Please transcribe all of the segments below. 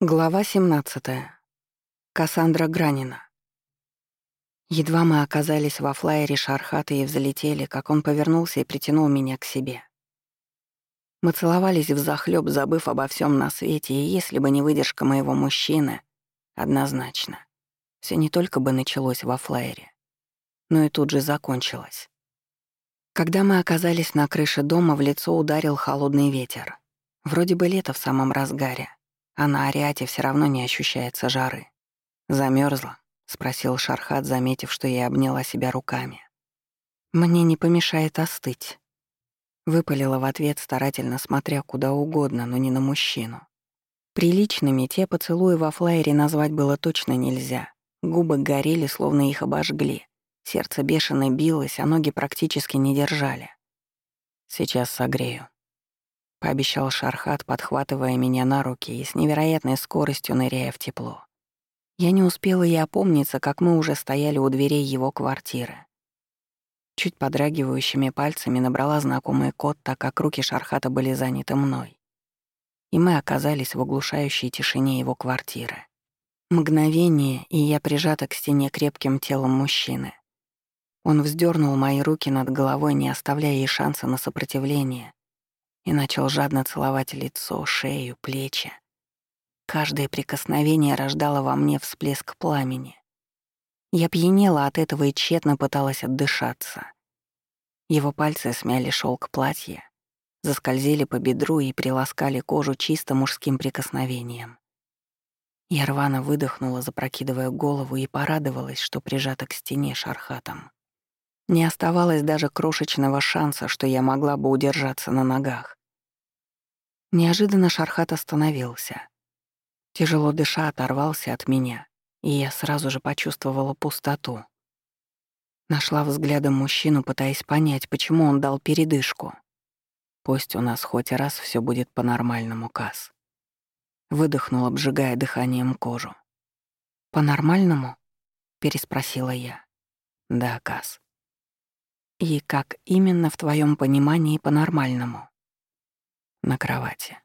Глава 17. Кассандра Гранина. Едва мы оказались во флайере Шархата и взлетели, как он повернулся и притянул меня к себе. Мы целовались взахлёб, забыв обо всем на свете, и если бы не выдержка моего мужчины, однозначно, все не только бы началось во флайере, но и тут же закончилось. Когда мы оказались на крыше дома, в лицо ударил холодный ветер. Вроде бы лето в самом разгаре, а на Ариате все равно не ощущается жары. Замерзла? спросил Шархат, заметив, что я обняла себя руками. «Мне не помешает остыть». Выпалила в ответ, старательно смотря куда угодно, но не на мужчину. Приличными те поцелуи во флайере назвать было точно нельзя. Губы горели, словно их обожгли. Сердце бешено билось, а ноги практически не держали. «Сейчас согрею», пообещал Шархат, подхватывая меня на руки и с невероятной скоростью ныряя в тепло. Я не успела и опомниться, как мы уже стояли у дверей его квартиры. Чуть подрагивающими пальцами набрала знакомый код, так как руки Шархата были заняты мной. И мы оказались в оглушающей тишине его квартиры. Мгновение, и я прижата к стене крепким телом мужчины. Он вздернул мои руки над головой, не оставляя ей шанса на сопротивление, и начал жадно целовать лицо, шею, плечи. Каждое прикосновение рождало во мне всплеск пламени. Я пьянела от этого и тщетно пыталась отдышаться. Его пальцы смяли шелк платья, заскользили по бедру и приласкали кожу чисто мужским прикосновением. Я рвано выдохнула, запрокидывая голову, и порадовалась, что прижата к стене шархатом. Не оставалось даже крошечного шанса, что я могла бы удержаться на ногах. Неожиданно Шархат остановился. Тяжело дыша оторвался от меня, и я сразу же почувствовала пустоту. Нашла взглядом мужчину, пытаясь понять, почему он дал передышку. Пусть у нас хоть раз все будет по-нормальному, Кас. Выдохнул, обжигая дыханием кожу. «По-нормальному?» — переспросила я. «Да, Кас. И как именно в твоем понимании по-нормальному? На кровати.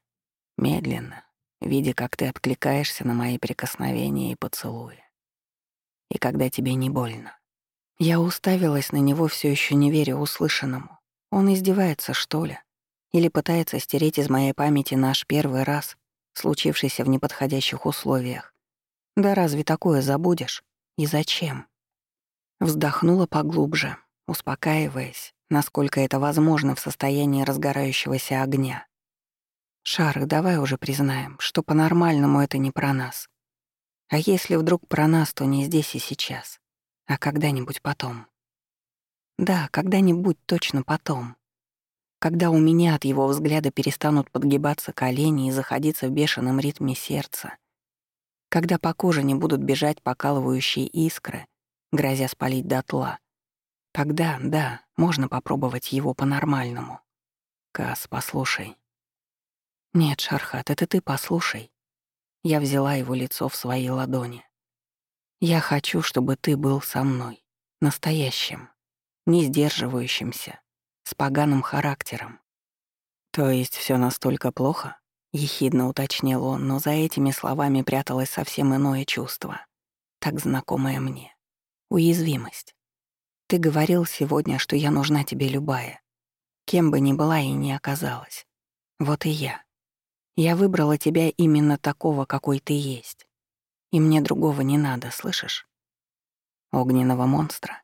Медленно, видя, как ты откликаешься на мои прикосновения и поцелуи. И когда тебе не больно. Я уставилась на него, все еще не веря услышанному. Он издевается, что ли? Или пытается стереть из моей памяти наш первый раз, случившийся в неподходящих условиях. Да разве такое забудешь? И зачем? Вздохнула поглубже, успокаиваясь, насколько это возможно в состоянии разгорающегося огня. «Шарк, давай уже признаем, что по-нормальному это не про нас. А если вдруг про нас, то не здесь и сейчас, а когда-нибудь потом. Да, когда-нибудь точно потом. Когда у меня от его взгляда перестанут подгибаться колени и заходиться в бешеном ритме сердца. Когда по коже не будут бежать покалывающие искры, грозя спалить дотла — Тогда, да, можно попробовать его по-нормальному. Кас, послушай. Нет, Шархат, это ты послушай. Я взяла его лицо в свои ладони. Я хочу, чтобы ты был со мной, настоящим, не сдерживающимся, с поганым характером. То есть все настолько плохо? Ехидно уточнил он, но за этими словами пряталось совсем иное чувство, так знакомое мне. Уязвимость. Ты говорил сегодня, что я нужна тебе любая. Кем бы ни была и не оказалась. Вот и я. Я выбрала тебя именно такого, какой ты есть. И мне другого не надо, слышишь? Огненного монстра,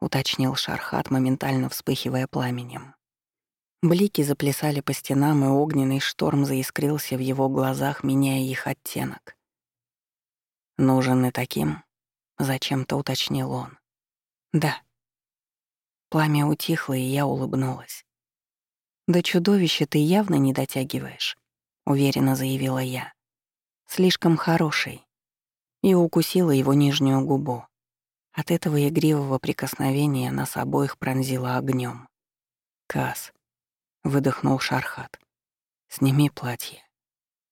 уточнил Шархат, моментально вспыхивая пламенем. Блики заплясали по стенам, и огненный шторм заискрился в его глазах, меняя их оттенок. «Нужен и таким?» — зачем-то уточнил он. «Да», Пламя утихло, и я улыбнулась. «До чудовища ты явно не дотягиваешь», — уверенно заявила я. «Слишком хороший». И укусила его нижнюю губу. От этого игривого прикосновения нас обоих пронзило огнем. «Кас», — выдохнул Шархат, — «сними платье».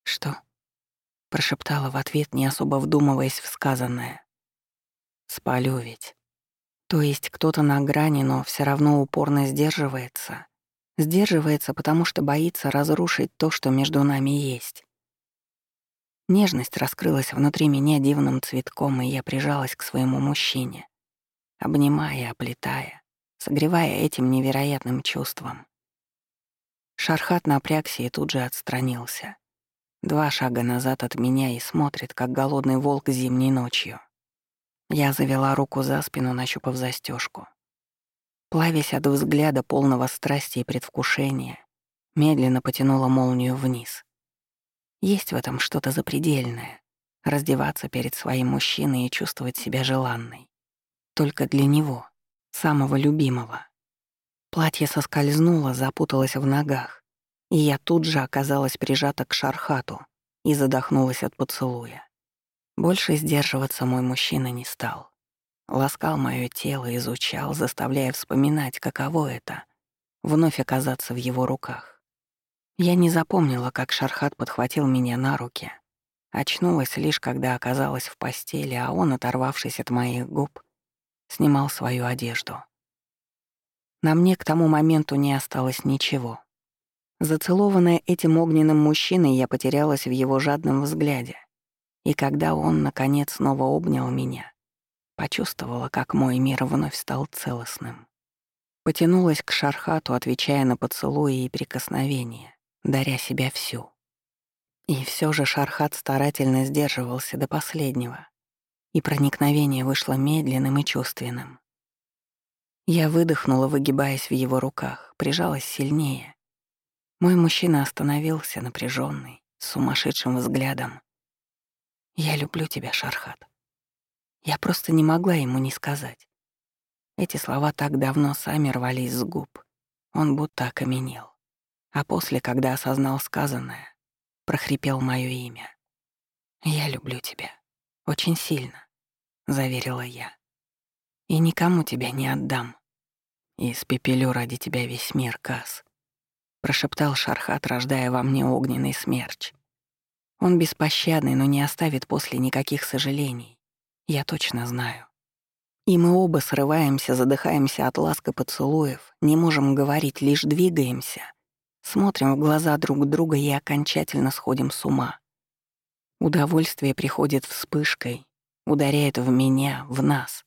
«Что?» — прошептала в ответ, не особо вдумываясь в сказанное. «Спалю ведь». То есть кто-то на грани, но все равно упорно сдерживается. Сдерживается, потому что боится разрушить то, что между нами есть. Нежность раскрылась внутри меня дивным цветком, и я прижалась к своему мужчине, обнимая, оплетая, согревая этим невероятным чувством. Шархат напрягся и тут же отстранился. Два шага назад от меня и смотрит, как голодный волк зимней ночью. Я завела руку за спину, нащупав застежку. Плавясь от взгляда полного страсти и предвкушения, медленно потянула молнию вниз. Есть в этом что-то запредельное — раздеваться перед своим мужчиной и чувствовать себя желанной. Только для него, самого любимого. Платье соскользнуло, запуталось в ногах, и я тут же оказалась прижата к шархату и задохнулась от поцелуя. Больше сдерживаться мой мужчина не стал. Ласкал моё тело, изучал, заставляя вспоминать, каково это — вновь оказаться в его руках. Я не запомнила, как Шархат подхватил меня на руки. Очнулась лишь, когда оказалась в постели, а он, оторвавшись от моих губ, снимал свою одежду. На мне к тому моменту не осталось ничего. Зацелованная этим огненным мужчиной, я потерялась в его жадном взгляде. И когда он, наконец, снова обнял меня, Почувствовала, как мой мир вновь стал целостным. Потянулась к Шархату, отвечая на поцелуи и прикосновения, даря себя всю. И все же Шархат старательно сдерживался до последнего, и проникновение вышло медленным и чувственным. Я выдохнула, выгибаясь в его руках, прижалась сильнее. Мой мужчина остановился, напряженный, с сумасшедшим взглядом. «Я люблю тебя, Шархат». Я просто не могла ему не сказать. Эти слова так давно сами рвались с губ. Он будто окаменел. А после, когда осознал сказанное, прохрипел моё имя. «Я люблю тебя. Очень сильно», — заверила я. «И никому тебя не отдам. И спепелю ради тебя весь мир, Кас», — прошептал Шархат, рождая во мне огненный смерч. Он беспощадный, но не оставит после никаких сожалений. Я точно знаю. И мы оба срываемся, задыхаемся от ласка поцелуев, не можем говорить, лишь двигаемся. Смотрим в глаза друг друга и окончательно сходим с ума. Удовольствие приходит вспышкой, ударяет в меня, в нас,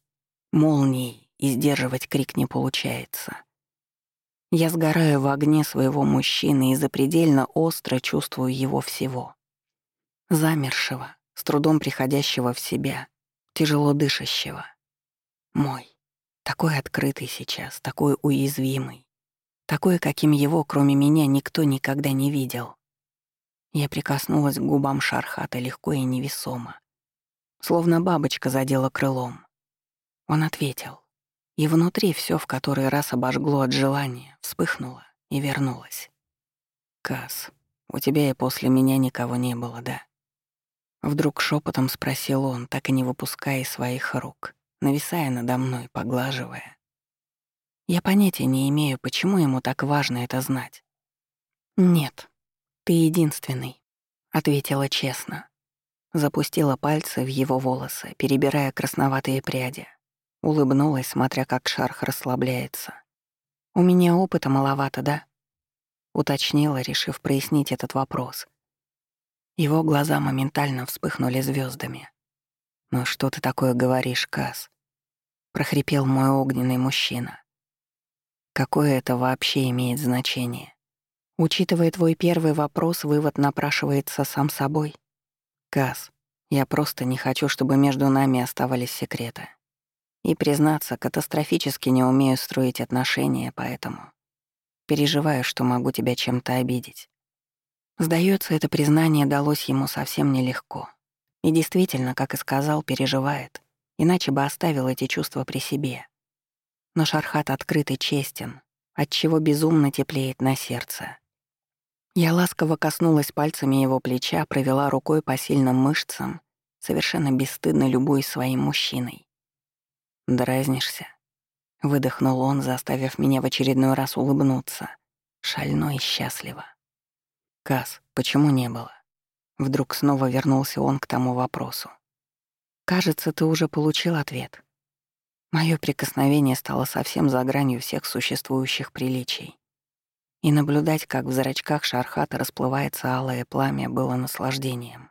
молнией, и сдерживать крик не получается. Я сгораю в огне своего мужчины и запредельно остро чувствую его всего. Замершего, с трудом приходящего в себя, тяжело дышащего. Мой. Такой открытый сейчас, такой уязвимый. Такой, каким его, кроме меня, никто никогда не видел. Я прикоснулась к губам Шархата легко и невесомо. Словно бабочка задела крылом. Он ответил. И внутри все в который раз обожгло от желания, вспыхнуло и вернулось. «Кас, у тебя и после меня никого не было, да?» Вдруг шепотом спросил он, так и не выпуская своих рук, нависая надо мной, поглаживая. Я понятия не имею, почему ему так важно это знать. «Нет, ты единственный», — ответила честно. Запустила пальцы в его волосы, перебирая красноватые пряди. Улыбнулась, смотря как шарх расслабляется. «У меня опыта маловато, да?» Уточнила, решив прояснить этот вопрос — его глаза моментально вспыхнули звездами. «Ну что ты такое говоришь, Кас? прохрипел мой огненный мужчина. «Какое это вообще имеет значение? Учитывая твой первый вопрос, вывод напрашивается сам собой. Кас, я просто не хочу, чтобы между нами оставались секреты. И, признаться, катастрофически не умею строить отношения, поэтому переживаю, что могу тебя чем-то обидеть. Сдается, это признание далось ему совсем нелегко. И действительно, как и сказал, переживает, иначе бы оставил эти чувства при себе. Но Шархат открыт и честен, отчего безумно теплеет на сердце. Я ласково коснулась пальцами его плеча, провела рукой по сильным мышцам, совершенно бесстыдно любуясь своим мужчиной. «Дразнишься?» — выдохнул он, заставив меня в очередной раз улыбнуться, шально и счастливо. «Кас, почему не было?» Вдруг снова вернулся он к тому вопросу. «Кажется, ты уже получил ответ». Моё прикосновение стало совсем за гранью всех существующих приличий. И наблюдать, как в зрачках Шархата расплывается алое пламя, было наслаждением.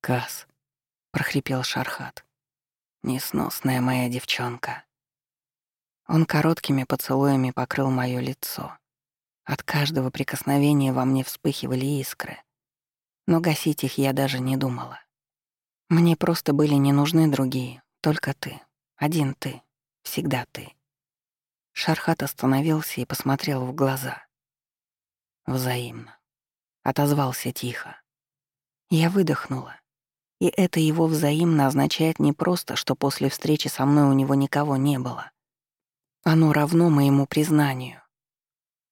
«Кас», — прохрипел Шархат, — «несносная моя девчонка». Он короткими поцелуями покрыл моё лицо. От каждого прикосновения во мне вспыхивали искры. Но гасить их я даже не думала. Мне просто были не нужны другие, только ты. Один ты. Всегда ты. Шархат остановился и посмотрел в глаза. Взаимно. Отозвался тихо. Я выдохнула. И это его взаимно означает не просто, что после встречи со мной у него никого не было. Оно равно моему признанию.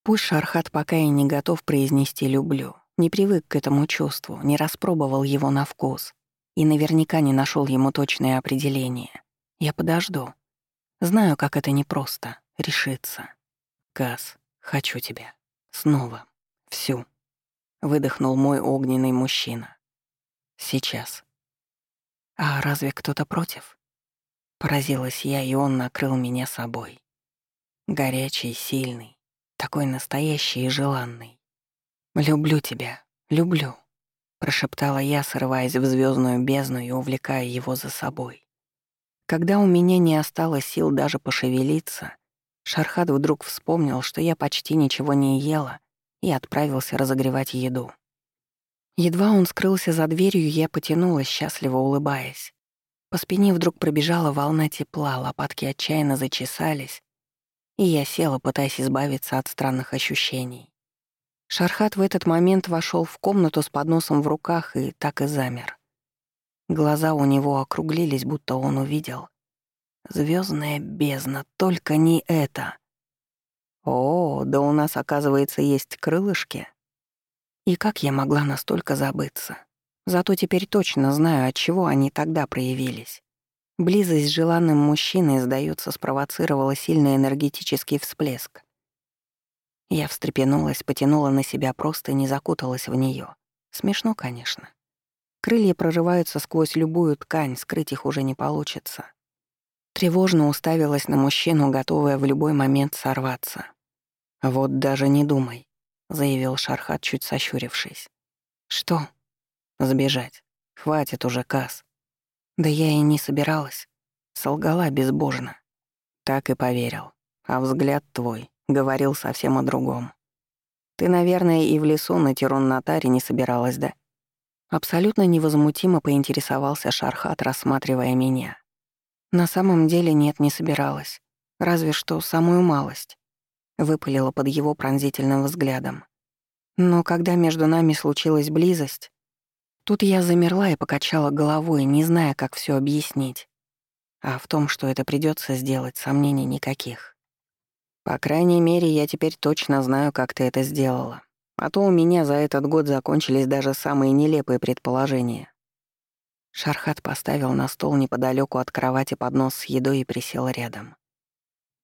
Пусть Шархат пока и не готов произнести «люблю», не привык к этому чувству, не распробовал его на вкус и наверняка не нашел ему точное определение. Я подожду. Знаю, как это непросто — решиться. Газ, хочу тебя. Снова. Всю. Выдохнул мой огненный мужчина. Сейчас. А разве кто-то против? Поразилась я, и он накрыл меня собой. Горячий, сильный, такой настоящий и желанный. «Люблю тебя, люблю», — прошептала я, срываясь в звездную бездну и увлекая его за собой. Когда у меня не осталось сил даже пошевелиться, Шархат вдруг вспомнил, что я почти ничего не ела, и отправился разогревать еду. Едва он скрылся за дверью, я потянулась, счастливо улыбаясь. По спине вдруг пробежала волна тепла, лопатки отчаянно зачесались, и я села, пытаясь избавиться от странных ощущений. Шархат в этот момент вошел в комнату с подносом в руках и так и замер. Глаза у него округлились, будто он увидел. Звездная бездна, только не это. О, да у нас, оказывается, есть крылышки. И как я могла настолько забыться? Зато теперь точно знаю, от чего они тогда проявились. Близость с желанным мужчиной, сдается, спровоцировала сильный энергетический всплеск. Я встрепенулась, потянула на себя просто и не закуталась в нее. Смешно, конечно. Крылья прорываются сквозь любую ткань, скрыть их уже не получится. Тревожно уставилась на мужчину, готовая в любой момент сорваться. «Вот даже не думай», — заявил Шархат, чуть сощурившись. «Что?» «Сбежать. Хватит уже, Кас. Да я и не собиралась. Солгала безбожно. Так и поверил. А взгляд твой говорил совсем о другом. Ты, наверное, и в лесу на Тирон-Натаре не собиралась, да? Абсолютно невозмутимо поинтересовался Шархат, рассматривая меня. На самом деле нет, не собиралась. Разве что самую малость. Выпалила под его пронзительным взглядом. Но когда между нами случилась близость, Тут я замерла и покачала головой, не зная, как все объяснить. А в том, что это придется сделать, сомнений никаких. По крайней мере, я теперь точно знаю, как ты это сделала. А то у меня за этот год закончились даже самые нелепые предположения. Шархат поставил на стол неподалеку от кровати поднос с едой и присел рядом.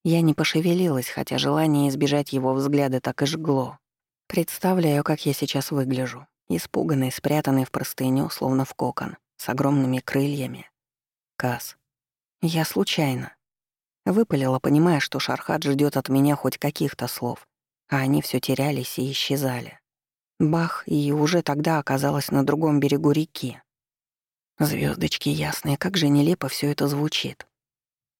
Я не пошевелилась, хотя желание избежать его взгляда так и жгло. Представляю, как я сейчас выгляжу. Испуганный, спрятанный в простыню, словно в кокон, с огромными крыльями. Кас. Я случайно. Выпалила, понимая, что Шархат ждет от меня хоть каких-то слов, а они все терялись и исчезали. Бах, и уже тогда оказалась на другом берегу реки. Звездочки ясные, как же нелепо все это звучит.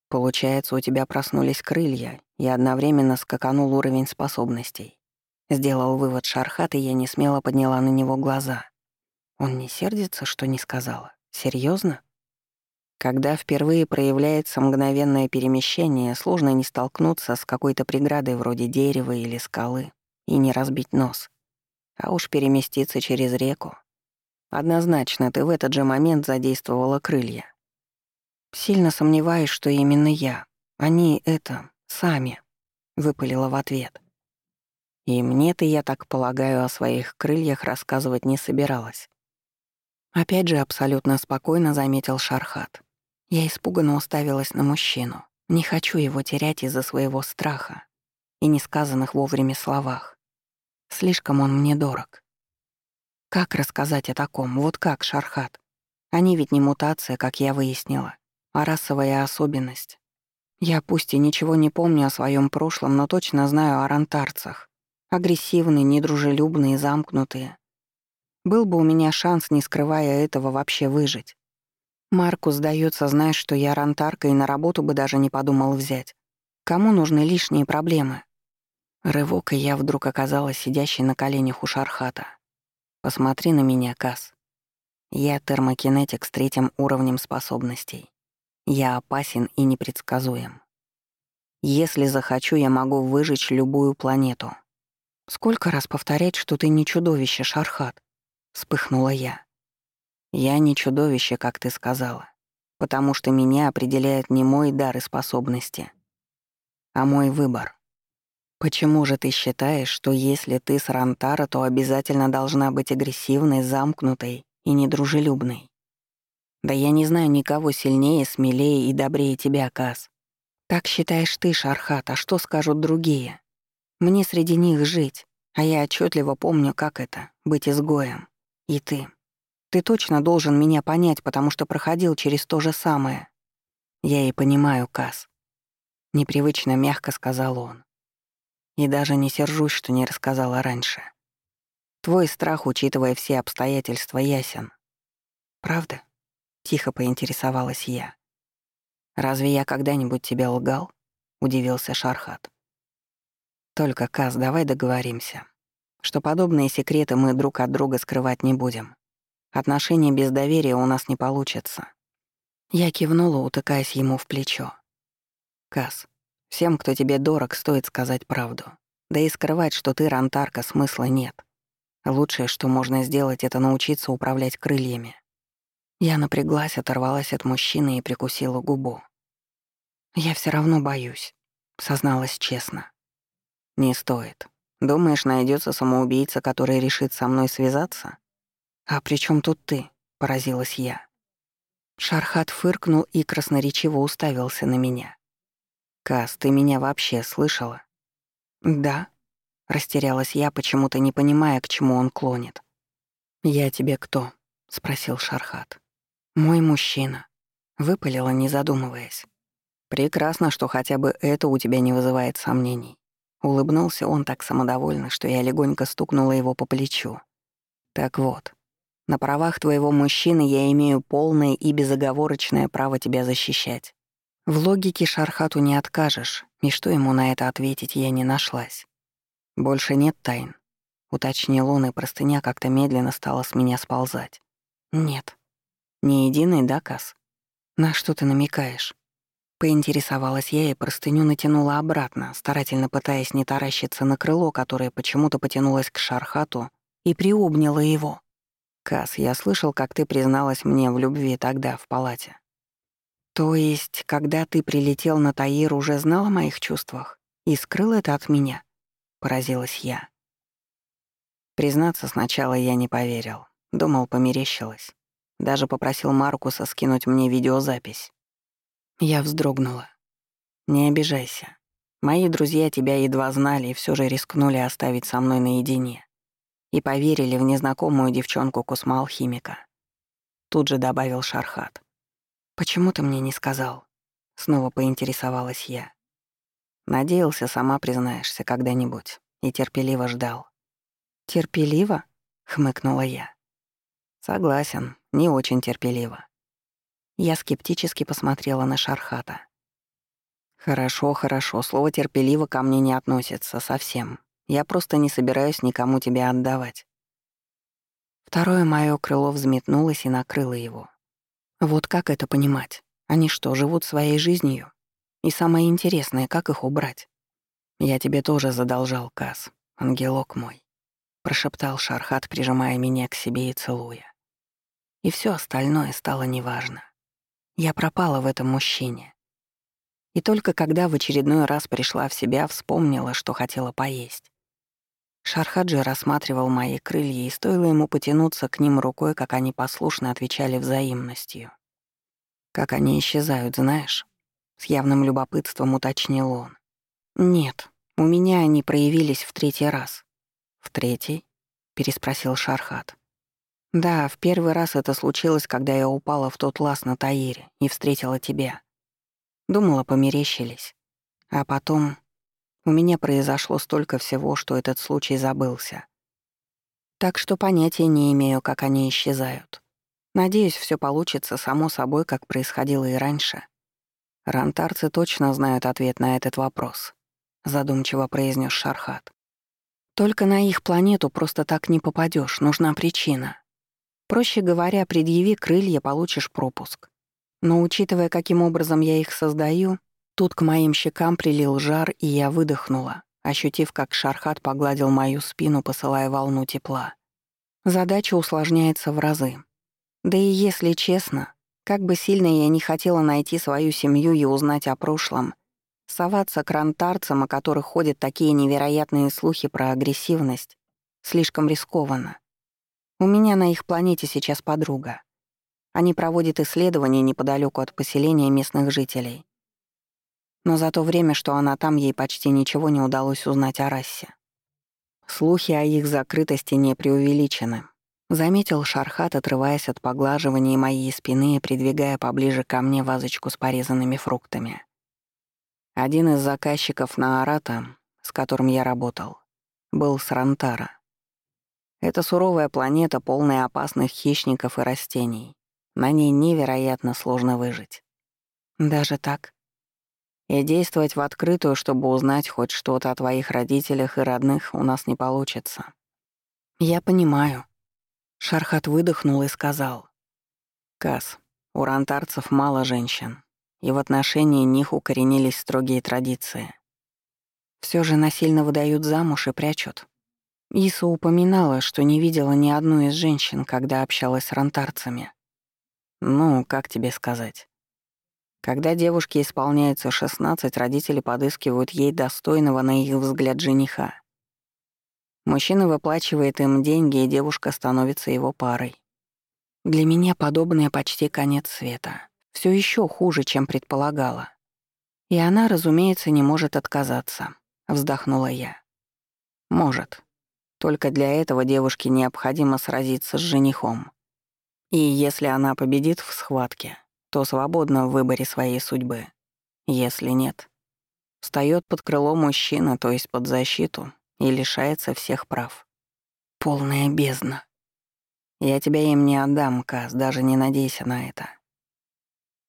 Получается, у тебя проснулись крылья, и одновременно скаканул уровень способностей. Сделал вывод Шархат, и я не смело подняла на него глаза. Он не сердится, что не сказала? Серьезно? Когда впервые проявляется мгновенное перемещение, сложно не столкнуться с какой-то преградой вроде дерева или скалы и не разбить нос. А уж переместиться через реку. Однозначно, ты в этот же момент задействовала крылья. Сильно сомневаюсь, что именно я. Они это, сами, — выпалила в ответ. И мне-то, я так полагаю, о своих крыльях рассказывать не собиралась. Опять же абсолютно спокойно заметил Шархат. Я испуганно уставилась на мужчину. Не хочу его терять из-за своего страха и несказанных вовремя словах. Слишком он мне дорог. Как рассказать о таком? Вот как, Шархат? Они ведь не мутация, как я выяснила, а расовая особенность. Я пусть и ничего не помню о своем прошлом, но точно знаю о рантарцах. Агрессивные, недружелюбные, замкнутые. Был бы у меня шанс, не скрывая этого, вообще выжить. Марку сдается, знаешь, что я рантарка и на работу бы даже не подумал взять. Кому нужны лишние проблемы? Рывок, и я вдруг оказалась сидящей на коленях у Шархата. Посмотри на меня, Кас. Я термокинетик с третьим уровнем способностей. Я опасен и непредсказуем. Если захочу, я могу выжечь любую планету. Сколько раз повторять, что ты не чудовище, Шархат? Вспыхнула я. Я не чудовище, как ты сказала, потому что меня определяет не мой дар и способности, а мой выбор. Почему же ты считаешь, что если ты с Рантара, то обязательно должна быть агрессивной, замкнутой и недружелюбной? Да я не знаю никого сильнее, смелее и добрее тебя, Каз. Так считаешь ты, Шархат, а что скажут другие? Мне среди них жить, а я отчетливо помню, как это — быть изгоем. И ты. Ты точно должен меня понять, потому что проходил через то же самое. Я и понимаю, Кас. Непривычно мягко сказал он. И даже не сержусь, что не рассказала раньше. Твой страх, учитывая все обстоятельства, ясен. Правда? Тихо поинтересовалась я. Разве я когда-нибудь тебе лгал? Удивился Шархат. Только, Кас, давай договоримся что подобные секреты мы друг от друга скрывать не будем. Отношения без доверия у нас не получится. Я кивнула, утыкаясь ему в плечо. Кас, всем, кто тебе дорог, стоит сказать правду. Да и скрывать, что ты рантарка, смысла нет. Лучшее, что можно сделать, это научиться управлять крыльями. Я напряглась, оторвалась от мужчины и прикусила губу. «Я все равно боюсь», — созналась честно. «Не стоит. Думаешь, найдется самоубийца, который решит со мной связаться? А при чем тут ты? поразилась я. Шархат фыркнул и красноречиво уставился на меня. Кас, ты меня вообще слышала? Да, растерялась я, почему-то не понимая, к чему он клонит. Я тебе кто? спросил Шархат. Мой мужчина, выпалила, не задумываясь. Прекрасно, что хотя бы это у тебя не вызывает сомнений. Улыбнулся он так самодовольно, что я легонько стукнула его по плечу. «Так вот, на правах твоего мужчины я имею полное и безоговорочное право тебя защищать. В логике Шархату не откажешь, и что ему на это ответить я не нашлась. Больше нет тайн», — уточнил он, и простыня как-то медленно стала с меня сползать. «Нет». «Ни единый доказ. На что ты намекаешь?» Поинтересовалась я и простыню натянула обратно, старательно пытаясь не таращиться на крыло, которое почему-то потянулось к Шархату и приобняло его. «Кас, я слышал, как ты призналась мне в любви тогда, в палате». «То есть, когда ты прилетел на Таир, уже знал о моих чувствах и скрыл это от меня?» — поразилась я. Признаться, сначала я не поверил. Думал, померещилась. Даже попросил Маркуса скинуть мне видеозапись. Я вздрогнула. «Не обижайся. Мои друзья тебя едва знали и все же рискнули оставить со мной наедине. И поверили в незнакомую девчонку Кусма-алхимика». Тут же добавил Шархат. «Почему ты мне не сказал?» Снова поинтересовалась я. Надеялся, сама признаешься когда-нибудь. И терпеливо ждал. «Терпеливо?» — хмыкнула я. «Согласен, не очень терпеливо. Я скептически посмотрела на Шархата. «Хорошо, хорошо, слово «терпеливо» ко мне не относится совсем. Я просто не собираюсь никому тебя отдавать». Второе моё крыло взметнулось и накрыло его. Вот как это понимать? Они что, живут своей жизнью? И самое интересное, как их убрать? Я тебе тоже задолжал, Кас, ангелок мой, прошептал Шархат, прижимая меня к себе и целуя. И все остальное стало неважно. Я пропала в этом мужчине. И только когда в очередной раз пришла в себя, вспомнила, что хотела поесть. Шархаджи рассматривал мои крылья, и стоило ему потянуться к ним рукой, как они послушно отвечали взаимностью. «Как они исчезают, знаешь?» — с явным любопытством уточнил он. «Нет, у меня они проявились в третий раз». «В третий?» — переспросил Шархат. Да, в первый раз это случилось, когда я упала в тот лаз на Таире и встретила тебя. Думала, померещились. А потом у меня произошло столько всего, что этот случай забылся. Так что понятия не имею, как они исчезают. Надеюсь, все получится само собой, как происходило и раньше. Рантарцы точно знают ответ на этот вопрос, задумчиво произнес Шархат. Только на их планету просто так не попадешь, нужна причина. Проще говоря, предъяви крылья, получишь пропуск. Но учитывая, каким образом я их создаю, тут к моим щекам прилил жар, и я выдохнула, ощутив, как Шархат погладил мою спину, посылая волну тепла. Задача усложняется в разы. Да и если честно, как бы сильно я не хотела найти свою семью и узнать о прошлом, соваться к рантарцам, о которых ходят такие невероятные слухи про агрессивность, слишком рискованно. У меня на их планете сейчас подруга. Они проводят исследования неподалеку от поселения местных жителей. Но за то время, что она там, ей почти ничего не удалось узнать о расе. Слухи о их закрытости не преувеличены. Заметил Шархат, отрываясь от поглаживания моей спины и придвигая поближе ко мне вазочку с порезанными фруктами. Один из заказчиков на Арата, с которым я работал, был с Рантара. Это суровая планета, полная опасных хищников и растений. На ней невероятно сложно выжить. Даже так? И действовать в открытую, чтобы узнать хоть что-то о твоих родителях и родных, у нас не получится. Я понимаю. Шархат выдохнул и сказал. Кас, у рантарцев мало женщин, и в отношении них укоренились строгие традиции. Все же насильно выдают замуж и прячут. Иса упоминала, что не видела ни одну из женщин, когда общалась с рантарцами. Ну, как тебе сказать? Когда девушке исполняется 16, родители подыскивают ей достойного на их взгляд жениха. Мужчина выплачивает им деньги, и девушка становится его парой. Для меня подобное почти конец света. Все еще хуже, чем предполагала. И она, разумеется, не может отказаться, вздохнула я. Может. Только для этого девушке необходимо сразиться с женихом. И если она победит в схватке, то свободна в выборе своей судьбы. Если нет, встает под крыло мужчина, то есть под защиту, и лишается всех прав. Полная бездна. Я тебя им не отдам, Каз, даже не надейся на это.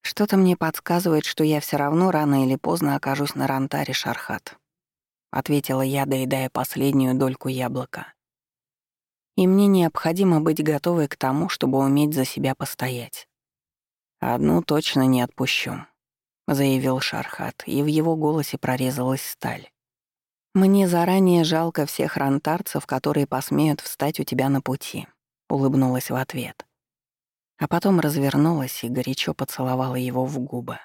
Что-то мне подсказывает, что я все равно рано или поздно окажусь на Рантаре, Шархат. Ответила я, доедая последнюю дольку яблока. И мне необходимо быть готовой к тому, чтобы уметь за себя постоять. «Одну точно не отпущу», — заявил Шархат, и в его голосе прорезалась сталь. «Мне заранее жалко всех рантарцев, которые посмеют встать у тебя на пути», — улыбнулась в ответ. А потом развернулась и горячо поцеловала его в губы.